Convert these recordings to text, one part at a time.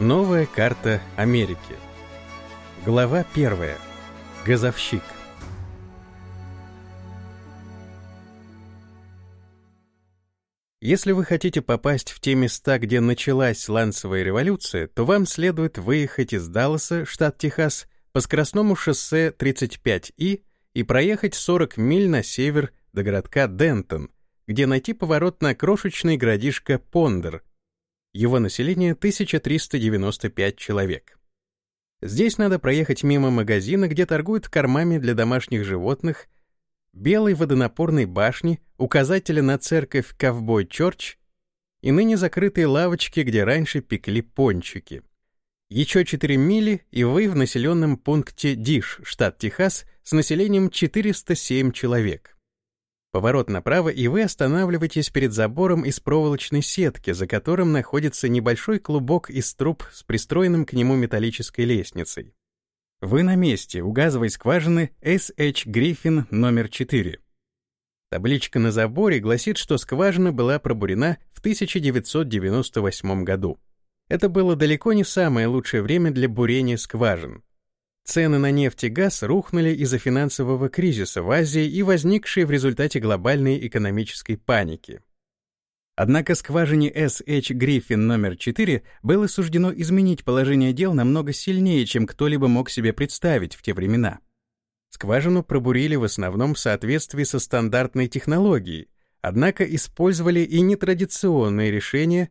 Новая карта Америки. Глава 1. Газовщик. Если вы хотите попасть в те места, где началась сланцевая революция, то вам следует выехать из Далласа, штат Техас, по скоростному шоссе 35И и проехать 40 миль на север до городка Дентон, где найти поворот на крошечный городишко Пондер. Его население 1395 человек. Здесь надо проехать мимо магазина, где торгуют кормами для домашних животных, белой водонапорной башни, указателя на церковь Ковбой Чорч и ныне закрытые лавочки, где раньше пекли пончики. Еще 4 мили, и вы в населенном пункте Диш, штат Техас, с населением 407 человек. Поворот направо, и вы останавливаетесь перед забором из проволочной сетки, за которым находится небольшой клубок из труб с пристроенным к нему металлической лестницей. Вы на месте у газовой скважины SH Griffin номер 4. Табличка на заборе гласит, что скважина была пробурена в 1998 году. Это было далеко не самое лучшее время для бурения скважин. Цены на нефть и газ рухнули из-за финансового кризиса в Азии и возникшей в результате глобальной экономической паники. Однако скважине S.H. Гриффин номер 4 было суждено изменить положение дел намного сильнее, чем кто-либо мог себе представить в те времена. Скважину пробурили в основном в соответствии со стандартной технологией, однако использовали и нетрадиционные решения,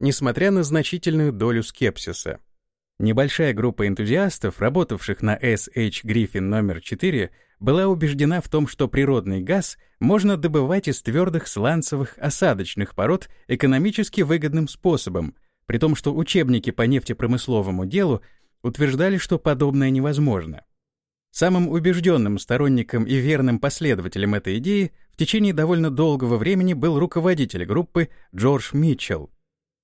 несмотря на значительную долю скепсиса. Небольшая группа энтузиастов, работавших на SH Griffin номер 4, была убеждена в том, что природный газ можно добывать из твердых сланцевых осадочных пород экономически выгодным способом, при том, что учебники по нефтепромысловому делу утверждали, что подобное невозможно. Самым убежденным сторонником и верным последователем этой идеи в течение довольно долгого времени был руководитель группы Джордж Митчелл,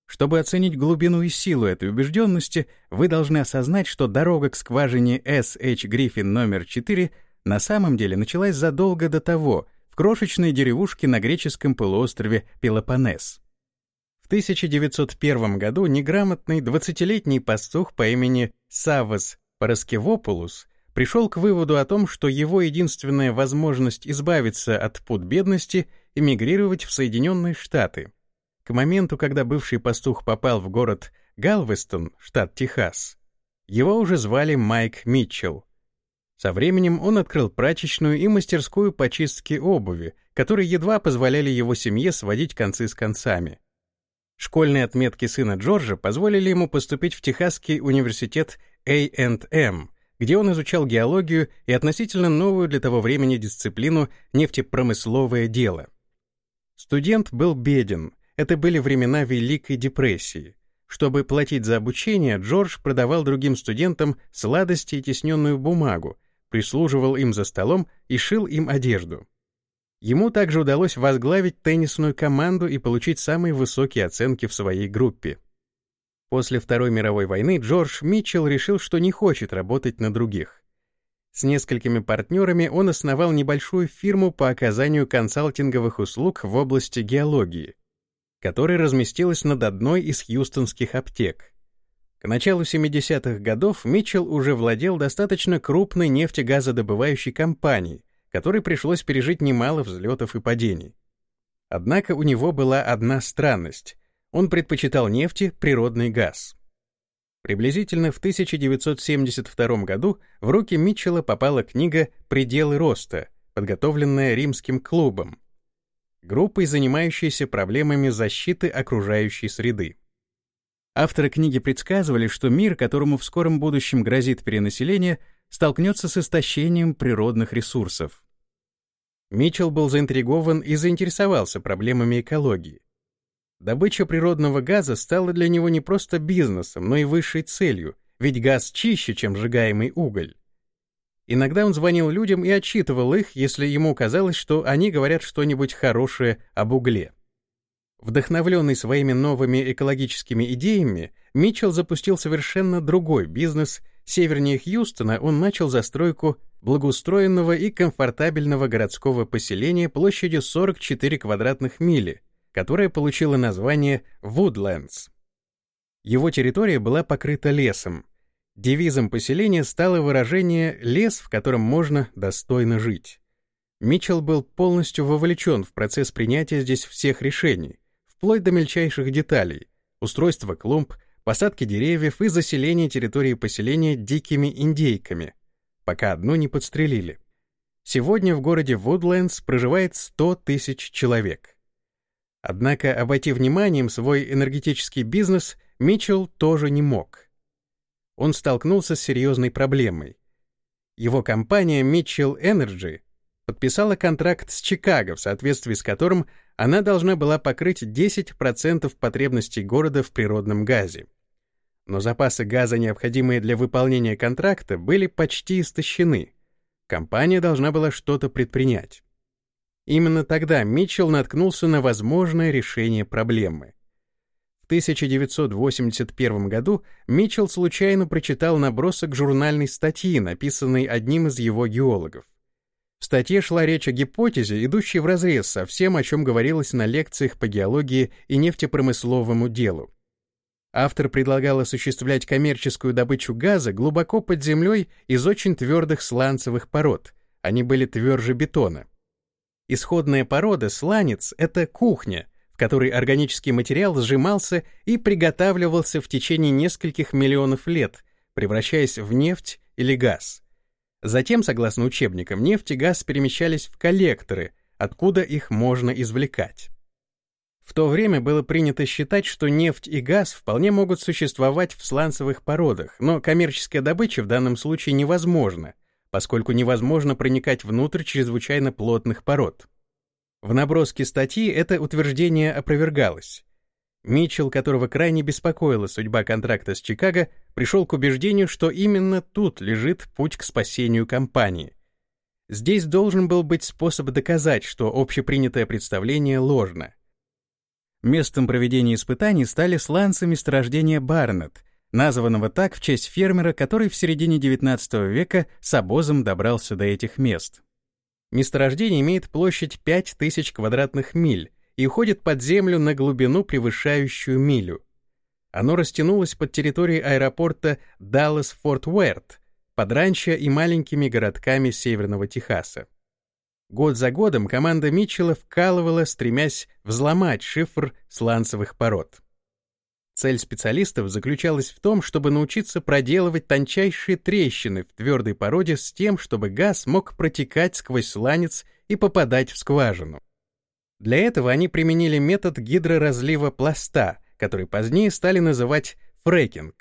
чтобы оценить глубину и силу этой убежденности, вы должны осознать, что дорога к скважине S.H. Гриффин номер 4 на самом деле началась задолго до того, в крошечной деревушке на греческом полуострове Пелопоннес. В 1901 году неграмотный 20-летний пастух по имени Саввас Параскевопулус пришел к выводу о том, что его единственная возможность избавиться от пут бедности — эмигрировать в Соединенные Штаты — к моменту, когда бывший пастух попал в город Галвестон, штат Техас, его уже звали Майк Митчелл. Со временем он открыл прачечную и мастерскую по чистке обуви, которые едва позволяли его семье сводить концы с концами. Школьные отметки сына Джорджа позволили ему поступить в Техасский университет A&M, где он изучал геологию и относительно новую для того времени дисциплину нефтепромысловое дело. Студент был беден, это были времена Великой депрессии. Чтобы платить за обучение, Джордж продавал другим студентам сладости и тесненную бумагу, прислуживал им за столом и шил им одежду. Ему также удалось возглавить теннисную команду и получить самые высокие оценки в своей группе. После Второй мировой войны Джордж Митчелл решил, что не хочет работать на других. С несколькими партнерами он основал небольшую фирму по оказанию консалтинговых услуг в области геологии которая разместилась над одной из хьюстонских аптек. К началу 70-х годов Митчелл уже владел достаточно крупной нефтегазодобывающей компанией, которой пришлось пережить немало взлетов и падений. Однако у него была одна странность — он предпочитал нефти природный газ. Приблизительно в 1972 году в руки Митчелла попала книга «Пределы роста», подготовленная римским клубом, группой, занимающейся проблемами защиты окружающей среды. Авторы книги предсказывали, что мир, которому в скором будущем грозит перенаселение, столкнется с истощением природных ресурсов. Митчелл был заинтригован и заинтересовался проблемами экологии. Добыча природного газа стала для него не просто бизнесом, но и высшей целью, ведь газ чище, чем сжигаемый уголь. Иногда он звонил людям и отчитывал их, если ему казалось, что они говорят что-нибудь хорошее об угле. Вдохновленный своими новыми экологическими идеями, Митчелл запустил совершенно другой бизнес. Севернее Хьюстона он начал застройку благоустроенного и комфортабельного городского поселения площадью 44 квадратных мили, которое получило название Woodlands. Его территория была покрыта лесом. Девизом поселения стало выражение «лес, в котором можно достойно жить». Митчелл был полностью вовлечен в процесс принятия здесь всех решений, вплоть до мельчайших деталей — устройства клумб, посадки деревьев и заселения территории поселения дикими индейками, пока одну не подстрелили. Сегодня в городе Вудлендс проживает 100 тысяч человек. Однако обойти вниманием свой энергетический бизнес Митчелл тоже не мог. Он столкнулся с серьезной проблемой. Его компания Mitchell Energy подписала контракт с Чикаго, в соответствии с которым она должна была покрыть 10% потребностей города в природном газе. Но запасы газа, необходимые для выполнения контракта, были почти истощены. Компания должна была что-то предпринять. Именно тогда Митчелл наткнулся на возможное решение проблемы. В 1981 году Митчелл случайно прочитал набросок журнальной статьи, написанной одним из его геологов. В статье шла речь о гипотезе, идущей вразрез со всем, о чем говорилось на лекциях по геологии и нефтепромысловому делу. Автор предлагал осуществлять коммерческую добычу газа глубоко под землей из очень твердых сланцевых пород. Они были тверже бетона. Исходная порода сланец — это кухня, которой органический материал сжимался и приготавливался в течение нескольких миллионов лет, превращаясь в нефть или газ. Затем, согласно учебникам, нефть и газ перемещались в коллекторы, откуда их можно извлекать. В то время было принято считать, что нефть и газ вполне могут существовать в сланцевых породах, но коммерческая добыча в данном случае невозможна, поскольку невозможно проникать внутрь чрезвычайно плотных пород. В наброске статьи это утверждение опровергалось. Митчелл, которого крайне беспокоила судьба контракта с Чикаго, пришел к убеждению, что именно тут лежит путь к спасению компании. Здесь должен был быть способ доказать, что общепринятое представление ложно. Местом проведения испытаний стали сланцы месторождения Барнетт, названного так в честь фермера, который в середине XIX века с обозом добрался до этих мест. Месторождение имеет площадь 5000 квадратных миль, и уходит под землю на глубину, превышающую милю. Оно растянулось под территорией аэропорта Даллас-Форт Уэрт, под ранчо и маленькими городками Северного Техаса. Год за годом команда Митчелла вкалывала, стремясь взломать шифр сланцевых пород. Цель специалистов заключалась в том, чтобы научиться проделывать тончайшие трещины в твердой породе с тем, чтобы газ мог протекать сквозь сланец и попадать в скважину. Для этого они применили метод гидроразлива пласта, который позднее стали называть фрекинг.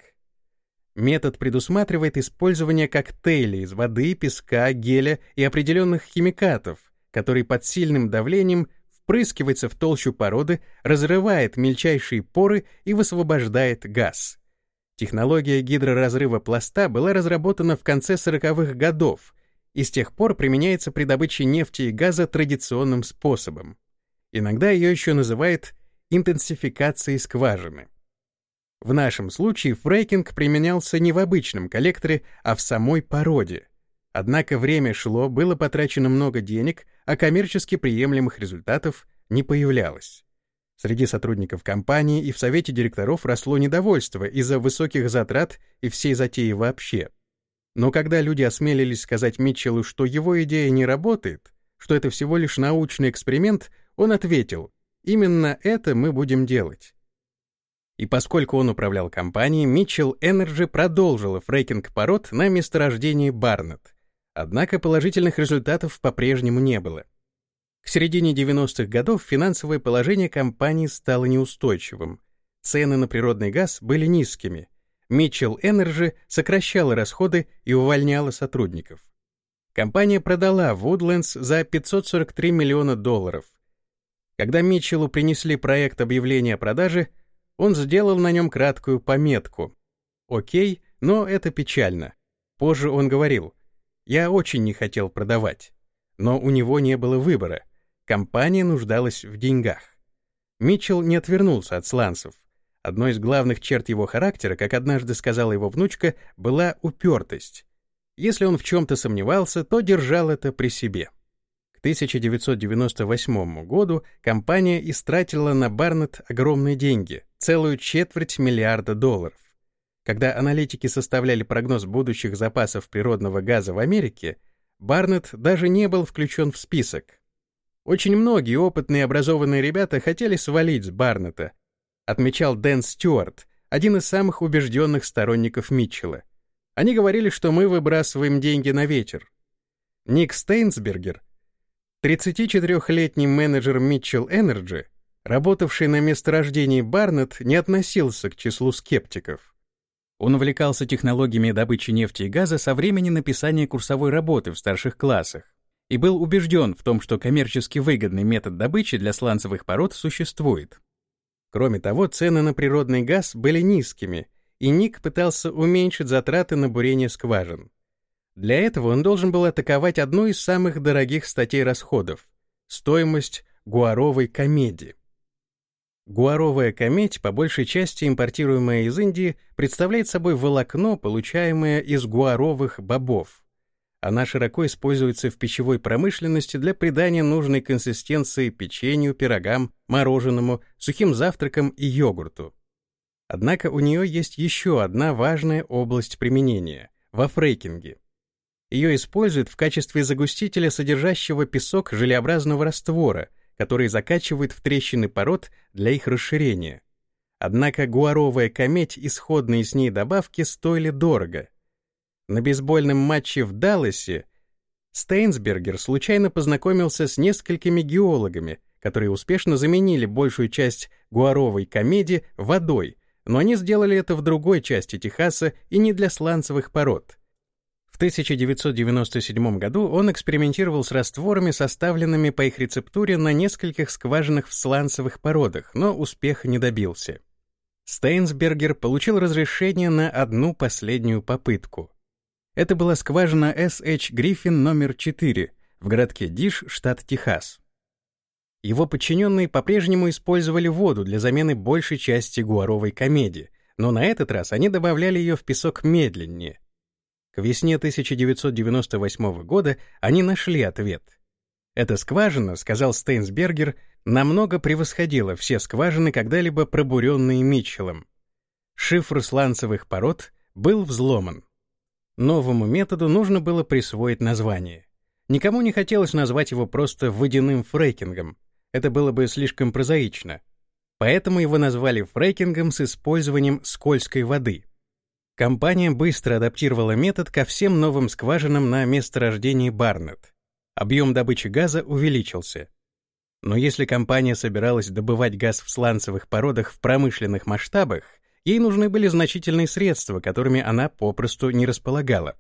Метод предусматривает использование коктейлей из воды, песка, геля и определенных химикатов, который под сильным давлением впрыскивается в толщу породы, разрывает мельчайшие поры и высвобождает газ. Технология гидроразрыва пласта была разработана в конце 40-х годов и с тех пор применяется при добыче нефти и газа традиционным способом. Иногда ее еще называют интенсификацией скважины. В нашем случае фрейкинг применялся не в обычном коллекторе, а в самой породе. Однако время шло, было потрачено много денег, а коммерчески приемлемых результатов не появлялось. Среди сотрудников компании и в совете директоров росло недовольство из-за высоких затрат и всей затеи вообще. Но когда люди осмелились сказать Митчеллу, что его идея не работает, что это всего лишь научный эксперимент, он ответил, именно это мы будем делать. И поскольку он управлял компанией, Mitchell Energy продолжила фрейкинг пород на месторождении Барнетт. Однако положительных результатов по-прежнему не было. К середине 90-х годов финансовое положение компании стало неустойчивым. Цены на природный газ были низкими. Mitchell Energy сокращала расходы и увольняла сотрудников. Компания продала Woodlands за 543 миллиона долларов, когда Митчеллу принесли проект объявления о продаже, он сделал на нем краткую пометку. Окей, но это печально. Позже он говорил, я очень не хотел продавать. Но у него не было выбора. Компания нуждалась в деньгах. Митчелл не отвернулся от сланцев. Одной из главных черт его характера, как однажды сказала его внучка, была упертость. Если он в чем-то сомневался, то держал это при себе. К 1998 году компания истратила на Барнетт огромные деньги, целую четверть миллиарда долларов. Когда аналитики составляли прогноз будущих запасов природного газа в Америке, Барнетт даже не был включен в список. Очень многие опытные образованные ребята хотели свалить с Барнетта, отмечал Дэн Стюарт, один из самых убежденных сторонников Митчелла. Они говорили, что мы выбрасываем деньги на ветер. Ник Стейнсбергер, 34-летний менеджер Mitchell Energy, работавший на месторождении Барнетт, не относился к числу скептиков. Он увлекался технологиями добычи нефти и газа со времени написания курсовой работы в старших классах и был убежден в том, что коммерчески выгодный метод добычи для сланцевых пород существует. Кроме того, цены на природный газ были низкими, и Ник пытался уменьшить затраты на бурение скважин. Для этого он должен был атаковать одну из самых дорогих статей расходов — стоимость гуаровой комедии. Гуаровая комедь, по большей части импортируемая из Индии, представляет собой волокно, получаемое из гуаровых бобов. Она широко используется в пищевой промышленности для придания нужной консистенции печенью, пирогам, мороженому, сухим завтракам и йогурту. Однако у нее есть еще одна важная область применения — во фрейкинге. Ее используют в качестве загустителя, содержащего песок желеобразного раствора — которые закачивают в трещины пород для их расширения. Однако гуаровая кометь и сходные с ней добавки стоили дорого. На бейсбольном матче в Далласе Стейнсбергер случайно познакомился с несколькими геологами, которые успешно заменили большую часть гуаровой комедии водой, но они сделали это в другой части Техаса и не для сланцевых пород. В 1997 году он экспериментировал с растворами, составленными по их рецептуре на нескольких скважинах в сланцевых породах, но успеха не добился. Стейнсбергер получил разрешение на одну последнюю попытку. Это была скважина S.H. Гриффин номер 4 в городке Диш, штат Техас. Его подчиненные по-прежнему использовали воду для замены большей части гуаровой комедии, но на этот раз они добавляли ее в песок медленнее — к весне 1998 года они нашли ответ. Эта скважина, сказал Стейнсбергер, намного превосходила все скважины, когда-либо пробуренные Митчеллом. Шифр сланцевых пород был взломан. Новому методу нужно было присвоить название. Никому не хотелось назвать его просто водяным фрейкингом. Это было бы слишком прозаично. Поэтому его назвали фрейкингом с использованием скользкой воды. Компания быстро адаптировала метод ко всем новым скважинам на месторождении Барнетт. Объем добычи газа увеличился. Но если компания собиралась добывать газ в сланцевых породах в промышленных масштабах, ей нужны были значительные средства, которыми она попросту не располагала.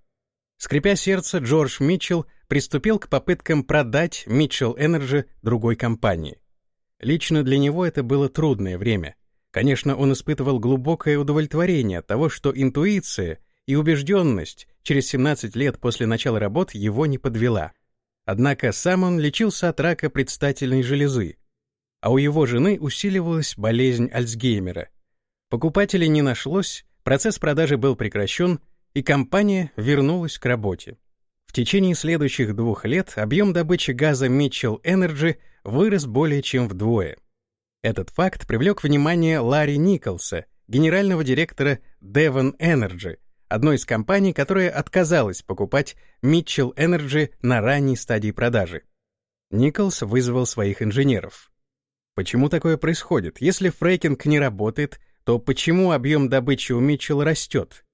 Скрипя сердце, Джордж Митчелл приступил к попыткам продать Mitchell Energy другой компании. Лично для него это было трудное время — Конечно, он испытывал глубокое удовлетворение от того, что интуиция и убежденность через 17 лет после начала работ его не подвела. Однако сам он лечился от рака предстательной железы, а у его жены усиливалась болезнь Альцгеймера. Покупателей не нашлось, процесс продажи был прекращен, и компания вернулась к работе. В течение следующих двух лет объем добычи газа Mitchell Energy вырос более чем вдвое — этот факт привлек внимание Ларри Николса, генерального директора Devon Energy, одной из компаний, которая отказалась покупать Mitchell Energy на ранней стадии продажи. Николс вызвал своих инженеров. Почему такое происходит? Если фрейкинг не работает, то почему объем добычи у Mitchell растет?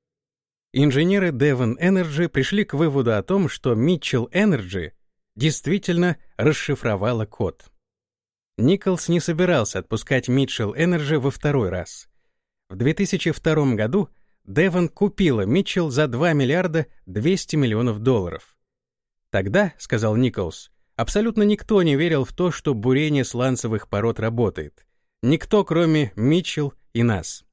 Инженеры Devon Energy пришли к выводу о том, что Mitchell Energy действительно расшифровала код. Николс не собирался отпускать Mitchell Energy во второй раз. В 2002 году Девон купила Mitchell за 2 миллиарда 200 миллионов долларов. Тогда, сказал Николс, абсолютно никто не верил в то, что бурение сланцевых пород работает. Никто, кроме Mitchell и нас.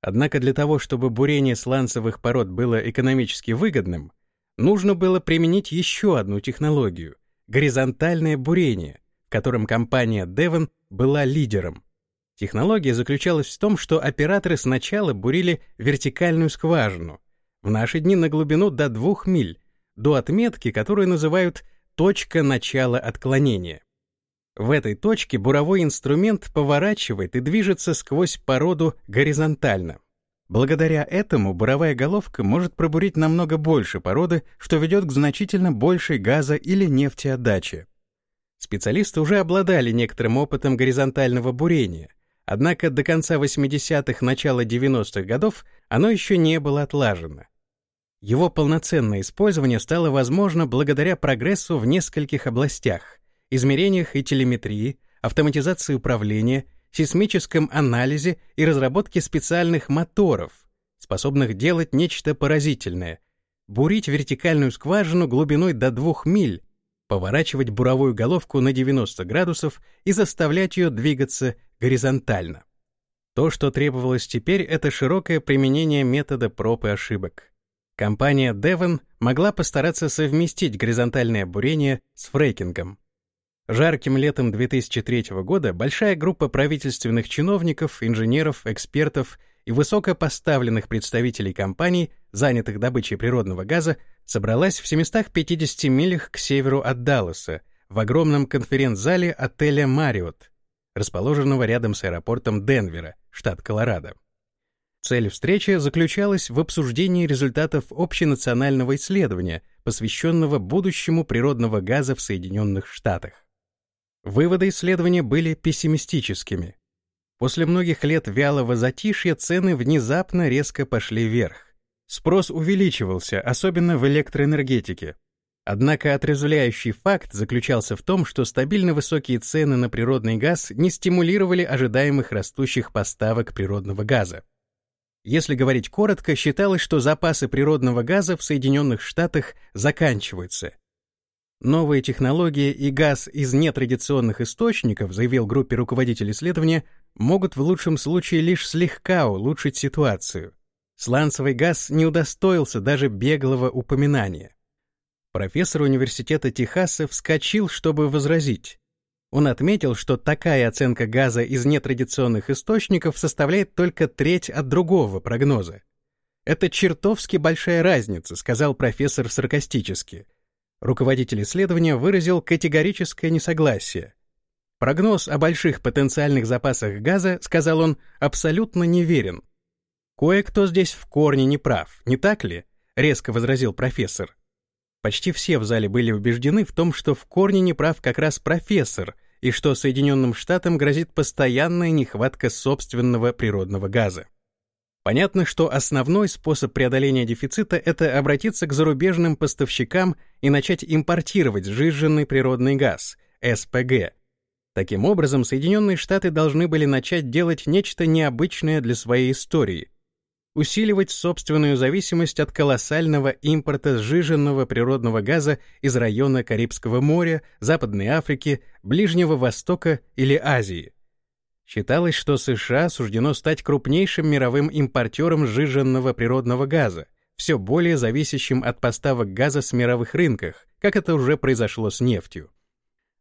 Однако для того, чтобы бурение сланцевых пород было экономически выгодным, нужно было применить еще одну технологию — горизонтальное бурение, котором компания Devon была лидером. Технология заключалась в том, что операторы сначала бурили вертикальную скважину, в наши дни на глубину до 2 миль, до отметки, которую называют «точка начала отклонения». В этой точке буровой инструмент поворачивает и движется сквозь породу горизонтально. Благодаря этому буровая головка может пробурить намного больше породы, что ведет к значительно большей газа- или нефтеотдаче. Специалисты уже обладали некоторым опытом горизонтального бурения, однако до конца 80-х, начала 90-х годов оно еще не было отлажено. Его полноценное использование стало возможно благодаря прогрессу в нескольких областях — измерениях и телеметрии, автоматизации управления, сейсмическом анализе и разработке специальных моторов, способных делать нечто поразительное — бурить вертикальную скважину глубиной до 2 миль, поворачивать буровую головку на 90 градусов и заставлять ее двигаться горизонтально. То, что требовалось теперь, это широкое применение метода проб и ошибок. Компания Devon могла постараться совместить горизонтальное бурение с фрейкингом. Жарким летом 2003 года большая группа правительственных чиновников, инженеров, экспертов и высокопоставленных представителей компаний, занятых добычей природного газа, собралась в 750 милях к северу от Далласа, в огромном конференц-зале отеля «Мариот», расположенного рядом с аэропортом Денвера, штат Колорадо. Цель встречи заключалась в обсуждении результатов общенационального исследования, посвященного будущему природного газа в Соединенных Штатах. Выводы исследования были пессимистическими. После многих лет вялого затишья цены внезапно резко пошли вверх. Спрос увеличивался, особенно в электроэнергетике. Однако отрезвляющий факт заключался в том, что стабильно высокие цены на природный газ не стимулировали ожидаемых растущих поставок природного газа. Если говорить коротко, считалось, что запасы природного газа в Соединенных Штатах заканчиваются. Новые технологии и газ из нетрадиционных источников, заявил группе руководителей исследования, могут в лучшем случае лишь слегка улучшить ситуацию. Сланцевый газ не удостоился даже беглого упоминания. Профессор университета Техаса вскочил, чтобы возразить. Он отметил, что такая оценка газа из нетрадиционных источников составляет только треть от другого прогноза. «Это чертовски большая разница», — сказал профессор саркастически. Руководитель исследования выразил категорическое несогласие. Прогноз о больших потенциальных запасах газа, сказал он, абсолютно неверен. Кое-кто здесь в корне не прав, не так ли? резко возразил профессор. Почти все в зале были убеждены в том, что в корне не прав как раз профессор, и что Соединенным Штатам грозит постоянная нехватка собственного природного газа. Понятно, что основной способ преодоления дефицита — это обратиться к зарубежным поставщикам и начать импортировать сжиженный природный газ, СПГ. Таким образом, Соединенные Штаты должны были начать делать нечто необычное для своей истории — усиливать собственную зависимость от колоссального импорта сжиженного природного газа из района Карибского моря, Западной Африки, Ближнего Востока или Азии. Считалось, что США суждено стать крупнейшим мировым импортером сжиженного природного газа, все более зависящим от поставок газа с мировых рынках, как это уже произошло с нефтью.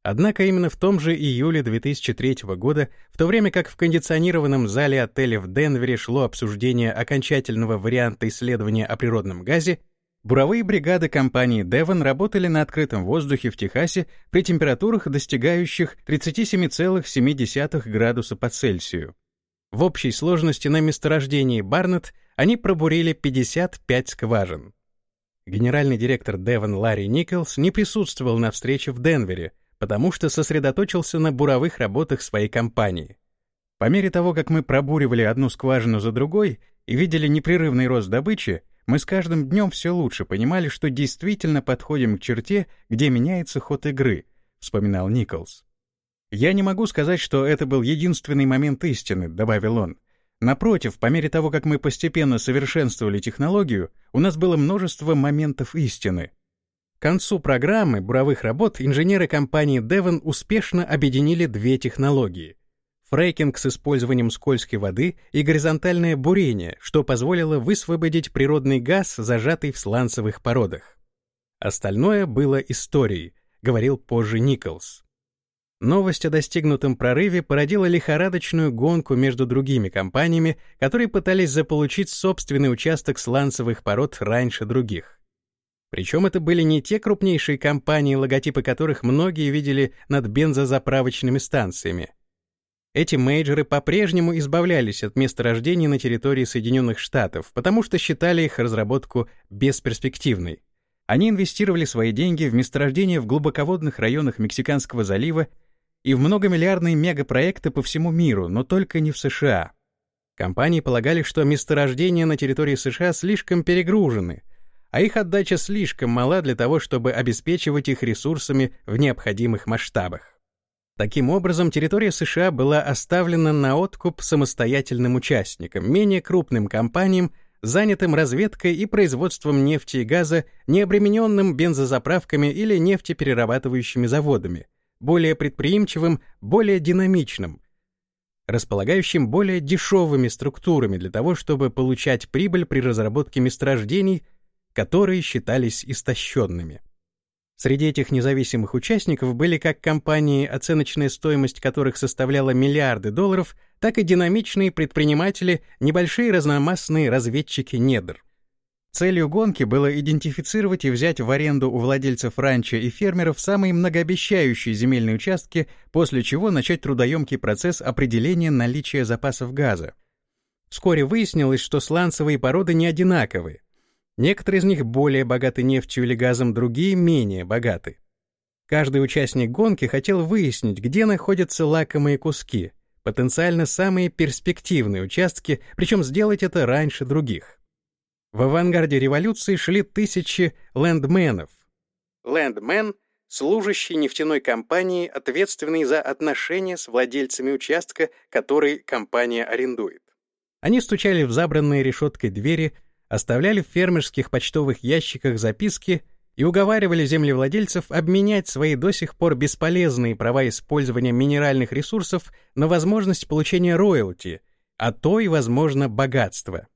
Однако именно в том же июле 2003 года, в то время как в кондиционированном зале отеля в Денвере шло обсуждение окончательного варианта исследования о природном газе, Буровые бригады компании Devon работали на открытом воздухе в Техасе при температурах, достигающих 37,7 градуса по Цельсию. В общей сложности на месторождении Барнетт они пробурили 55 скважин. Генеральный директор Devon Ларри Николс не присутствовал на встрече в Денвере, потому что сосредоточился на буровых работах своей компании. По мере того, как мы пробуривали одну скважину за другой и видели непрерывный рост добычи, мы с каждым днем все лучше понимали, что действительно подходим к черте, где меняется ход игры, вспоминал Николс. Я не могу сказать, что это был единственный момент истины, добавил он. Напротив, по мере того, как мы постепенно совершенствовали технологию, у нас было множество моментов истины. К концу программы буровых работ инженеры компании Devon успешно объединили две технологии — фрейкинг с использованием скользкой воды и горизонтальное бурение, что позволило высвободить природный газ, зажатый в сланцевых породах. Остальное было историей, говорил позже Николс. Новость о достигнутом прорыве породила лихорадочную гонку между другими компаниями, которые пытались заполучить собственный участок сланцевых пород раньше других. Причем это были не те крупнейшие компании, логотипы которых многие видели над бензозаправочными станциями. Эти мейджоры по-прежнему избавлялись от месторождений на территории Соединенных Штатов, потому что считали их разработку бесперспективной. Они инвестировали свои деньги в месторождения в глубоководных районах Мексиканского залива и в многомиллиардные мегапроекты по всему миру, но только не в США. Компании полагали, что месторождения на территории США слишком перегружены — а их отдача слишком мала для того, чтобы обеспечивать их ресурсами в необходимых масштабах. Таким образом, территория США была оставлена на откуп самостоятельным участникам, менее крупным компаниям, занятым разведкой и производством нефти и газа, не обремененным бензозаправками или нефтеперерабатывающими заводами, более предприимчивым, более динамичным, располагающим более дешевыми структурами для того, чтобы получать прибыль при разработке месторождений которые считались истощенными. Среди этих независимых участников были как компании, оценочная стоимость которых составляла миллиарды долларов, так и динамичные предприниматели, небольшие разномастные разведчики недр. Целью гонки было идентифицировать и взять в аренду у владельцев ранчо и фермеров самые многообещающие земельные участки, после чего начать трудоемкий процесс определения наличия запасов газа. Вскоре выяснилось, что сланцевые породы не одинаковые, Некоторые из них более богаты нефтью или газом, другие менее богаты. Каждый участник гонки хотел выяснить, где находятся лакомые куски, потенциально самые перспективные участки, причем сделать это раньше других. В авангарде революции шли тысячи лендменов. Лендмен — служащий нефтяной компании, ответственный за отношения с владельцами участка, который компания арендует. Они стучали в забранные решеткой двери, оставляли в фермерских почтовых ящиках записки и уговаривали землевладельцев обменять свои до сих пор бесполезные права использования минеральных ресурсов на возможность получения роялти, а то и, возможно, богатства.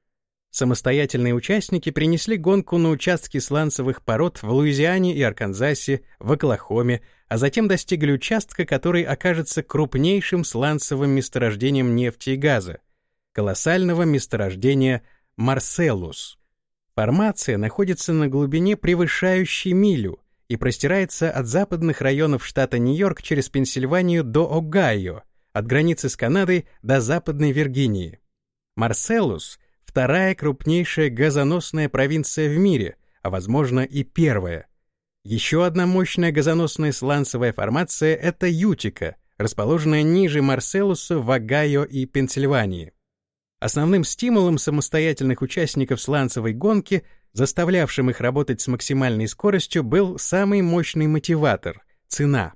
Самостоятельные участники принесли гонку на участки сланцевых пород в Луизиане и Арканзасе, в Оклахоме, а затем достигли участка, который окажется крупнейшим сланцевым месторождением нефти и газа, колоссального месторождения Марселус. Формация находится на глубине, превышающей милю, и простирается от западных районов штата Нью-Йорк через Пенсильванию до Огайо, от границы с Канадой до Западной Виргинии. Марселус — вторая крупнейшая газоносная провинция в мире, а возможно и первая. Еще одна мощная газоносная сланцевая формация — это Ютика, расположенная ниже Марселуса в Огайо и Пенсильвании. Основным стимулом самостоятельных участников сланцевой гонки, заставлявшим их работать с максимальной скоростью, был самый мощный мотиватор — цена.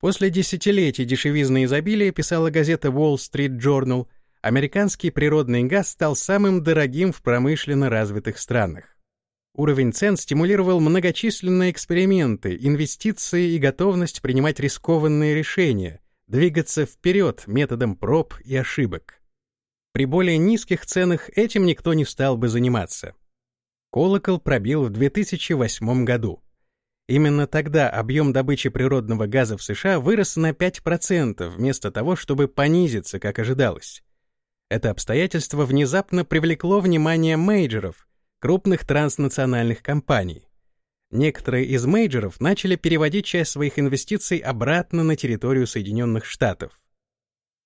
После десятилетий дешевизны изобилия, писала газета Wall Street Journal, американский природный газ стал самым дорогим в промышленно развитых странах. Уровень цен стимулировал многочисленные эксперименты, инвестиции и готовность принимать рискованные решения, двигаться вперед методом проб и ошибок. При более низких ценах этим никто не стал бы заниматься. Колокол пробил в 2008 году. Именно тогда объем добычи природного газа в США вырос на 5% вместо того, чтобы понизиться, как ожидалось. Это обстоятельство внезапно привлекло внимание мейджеров, крупных транснациональных компаний. Некоторые из мейджеров начали переводить часть своих инвестиций обратно на территорию Соединенных Штатов.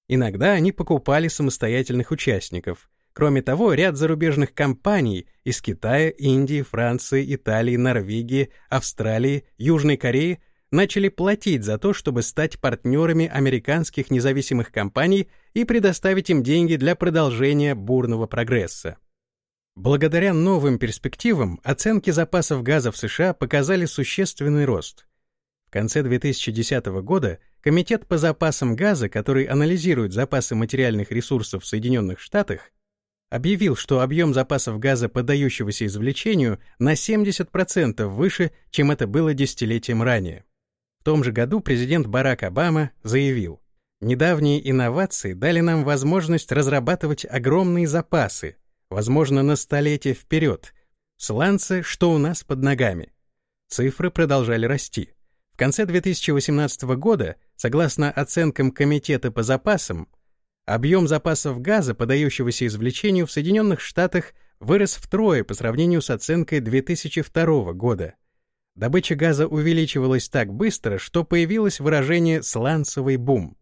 Иногда они покупали самостоятельных участников. Кроме того, ряд зарубежных компаний из Китая, Индии, Франции, Италии, Норвегии, Австралии, Южной Кореи начали платить за то, чтобы стать партнерами американских независимых компаний и предоставить им деньги для продолжения бурного прогресса. Благодаря новым перспективам оценки запасов газа в США показали существенный рост. В конце 2010 года Комитет по запасам газа, который анализирует запасы материальных ресурсов в Соединенных Штатах, объявил, что объем запасов газа, поддающегося извлечению, на 70% выше, чем это было десятилетием ранее. В том же году президент Барак Обама заявил, «Недавние инновации дали нам возможность разрабатывать огромные запасы, возможно, на столетие вперед, сланцы, что у нас под ногами». Цифры продолжали расти. В конце 2018 года, согласно оценкам Комитета по запасам, Объем запасов газа, подающегося извлечению в Соединенных Штатах, вырос втрое по сравнению с оценкой 2002 года. Добыча газа увеличивалась так быстро, что появилось выражение «сланцевый бум».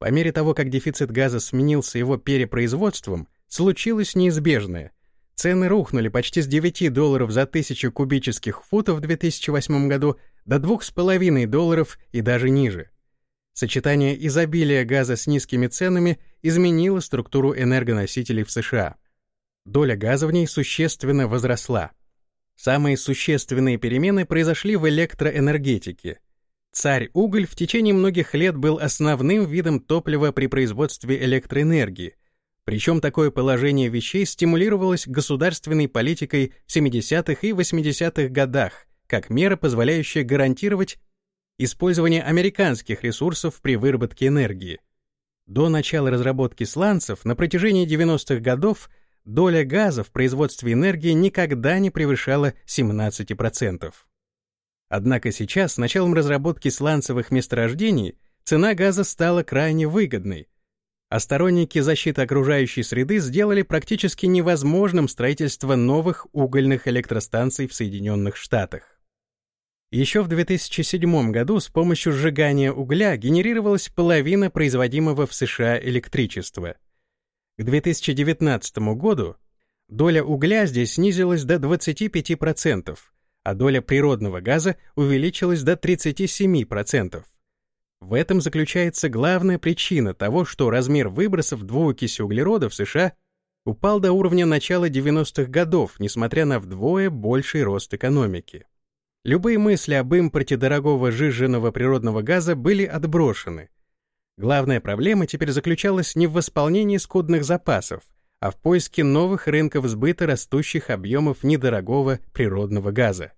По мере того, как дефицит газа сменился его перепроизводством, случилось неизбежное. Цены рухнули почти с 9 долларов за тысячу кубических футов в 2008 году до 2,5 долларов и даже ниже. Сочетание изобилия газа с низкими ценами изменило структуру энергоносителей в США. Доля газа в ней существенно возросла. Самые существенные перемены произошли в электроэнергетике. Царь-уголь в течение многих лет был основным видом топлива при производстве электроэнергии, причем такое положение вещей стимулировалось государственной политикой в 70-х и 80-х годах, как мера, позволяющая гарантировать использование американских ресурсов при выработке энергии. До начала разработки сланцев на протяжении 90-х годов доля газа в производстве энергии никогда не превышала 17%. Однако сейчас, с началом разработки сланцевых месторождений, цена газа стала крайне выгодной, а сторонники защиты окружающей среды сделали практически невозможным строительство новых угольных электростанций в Соединенных Штатах. Еще в 2007 году с помощью сжигания угля генерировалась половина производимого в США электричества. К 2019 году доля угля здесь снизилась до 25%, а доля природного газа увеличилась до 37%. В этом заключается главная причина того, что размер выбросов двуокиси углерода в США упал до уровня начала 90-х годов, несмотря на вдвое больший рост экономики. Любые мысли об импорте дорогого жиженного природного газа были отброшены. Главная проблема теперь заключалась не в восполнении скудных запасов, а в поиске новых рынков сбыта растущих объемов недорогого природного газа.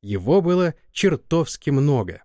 Его было чертовски много.